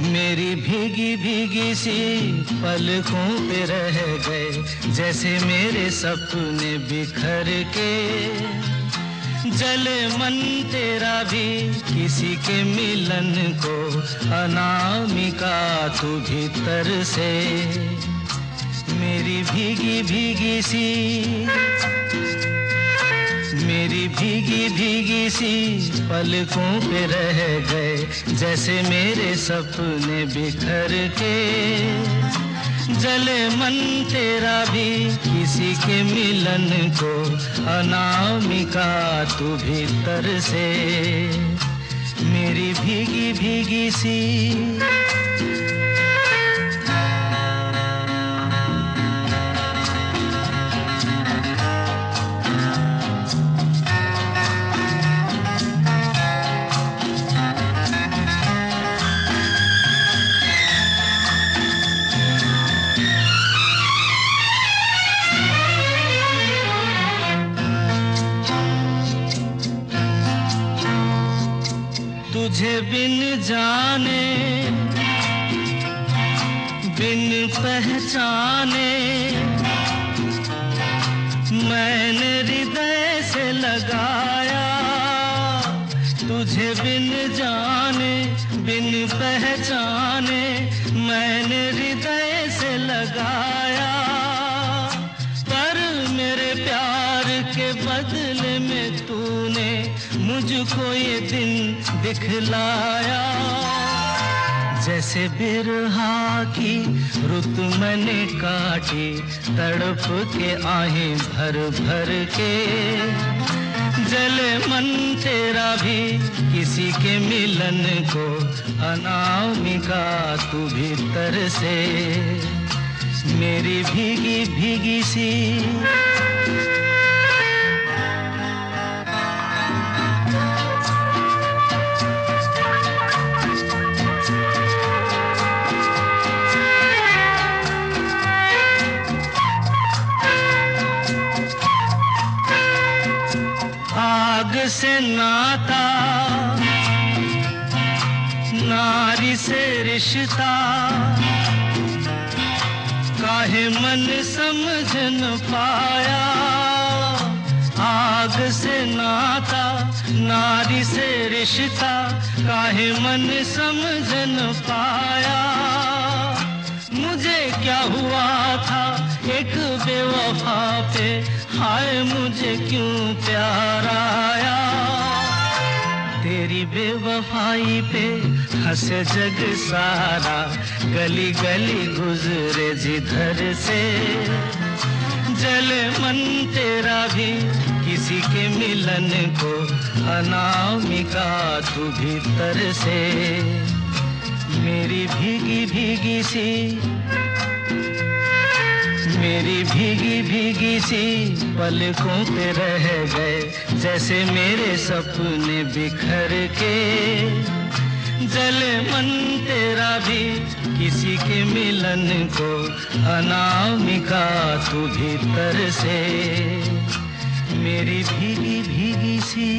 भीगी भीगी सी पलकों पे रह गए, जैसे मेरे सपने बिखर के। जल मन तेरा भी किसी के मिलन को अनामिका तू भीतर से। मेरी भीगी भीगी सी, मेरी भीगी भीगी सी पलकों पे रह गए, जैसे मेरे सपने बिखर के। जले मन तेरा भी किसी के मिलन को, अनामिका तू भीतर से। मेरी भीगी भीगी सी तुझे बिन जाने, बिन पहचाने, मैंने हृदय से लगाया। तुझे बिन जाने, बिन पहचाने, मैंने हृदय से लगाया। मुझको ये दिन दिखलाया। जैसे बिरहा की रुत मैंने काटी, तड़प के आहें भर भर के। जले मन तेरा भी किसी के मिलन को अनामिका तू भीतर से। मेरी भीगी भीगी सी से नाता, नारी से रिश्ता, काहे मन समझ न पाया? आग से नाता, नारी से रिश्ता, काहे मन समझ न पाया? मुझे क्या हुआ था? एक बेवफा पे हाय मुझे क्यों प्यार आया? तेरी बेवफाई पे हंसे जग सारा, गली गली गुजरे जिधर से। जले मन तेरा भी किसी के मिलन को, अनामिका तू भीतर से। मेरी भीगी भीगी सी मेरी भीगी भीगी सी पलकों पे रह गए, जैसे मेरे सपने बिखर के। जले मन तेरा भी किसी के मिलन को, अनामिका तू भीतर से। मेरी भीगी भीगी सी